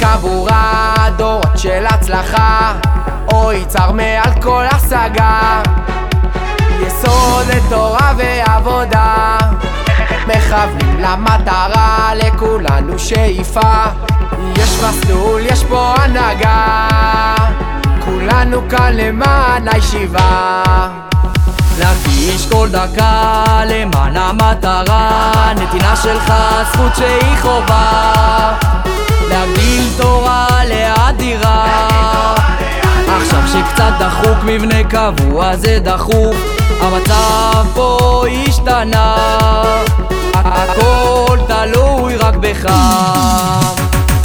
קבורה, דורות של הצלחה. אוי צר מעל כל השגה. יסוד לתורה ועבודה. מכוונים למטרה, לכולנו שאיפה. יש מסלול, יש פה הנהגה. כולנו כאן למען הישיבה. להקדיש כל דקה למען המטרה. נתינה שלך זכות שהיא חובה לאדירה עכשיו שקצת דחוק מבנה קבוע זה דחוף המצב פה השתנה. הכל תלוי רק בך.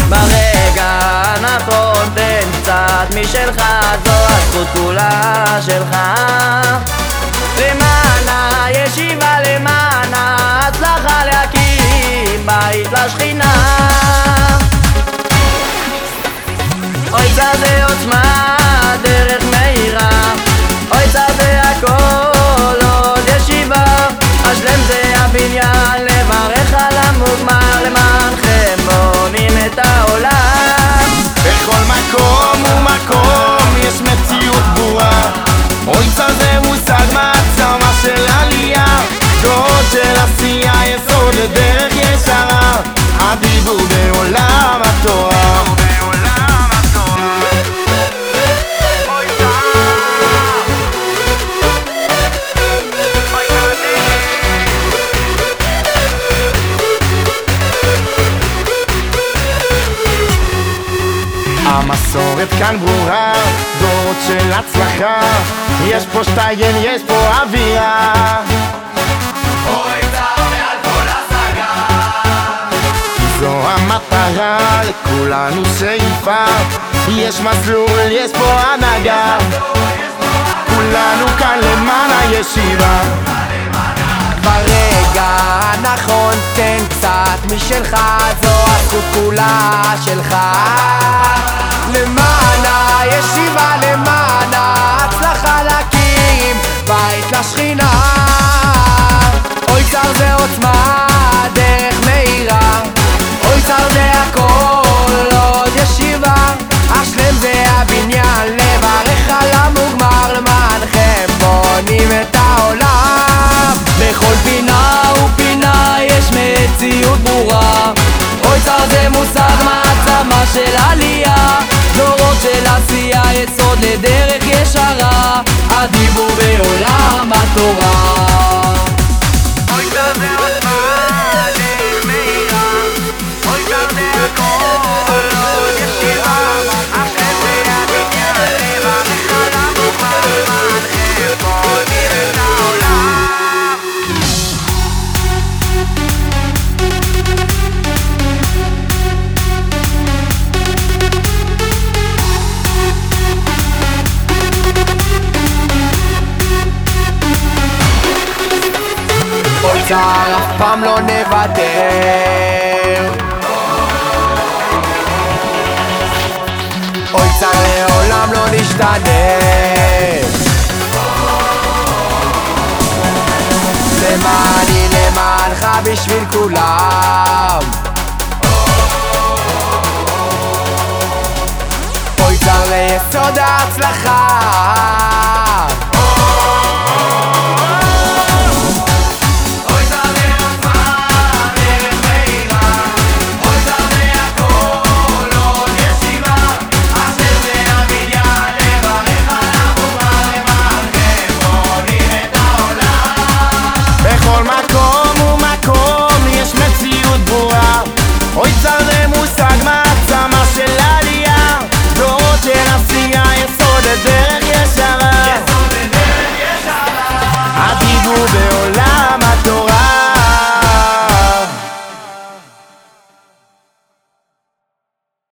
ברגע הנכון תן קצת משלך זו הזכות כולה שלך המסורת כאן ברורה, דורות של הצלחה. יש פה שטייגן, יש פה אווירה זו המטרה, לכולנו שאיפה יש מסלול, יש פה הנהגה. כולנו כאן למען הישיבה. ברגע הנכון תן קצת משלך זו הזכות כולה שלך זה עוצמה דרך מהירה. אוי צר זה הכל עוד ישיבה. השלם זה הבניין לברך על המוגמר למענכם בונים את העולם. בכל פינה ופינה יש מציאות ברורה. אוי צר זה מושג מעצמה של עלייה. דורות של עשייה יסוד לדרך ישרה. הדיבור צר אף פעם לא נוותר. אוי צר לעולם לא נשתנה. למעני למענך בשביל כולם. אוי צר ליסוד ההצלחה